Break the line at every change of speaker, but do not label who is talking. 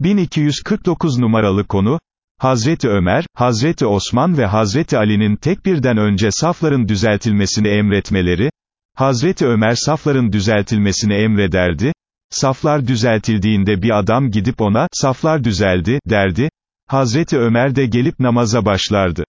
1249 numaralı konu, Hazreti Ömer, Hazreti Osman ve Hazreti Ali'nin tekbirden önce safların düzeltilmesini emretmeleri, Hazreti Ömer safların düzeltilmesini emrederdi, saflar düzeltildiğinde bir adam gidip ona, saflar düzeldi, derdi, Hazreti Ömer de gelip namaza başlardı.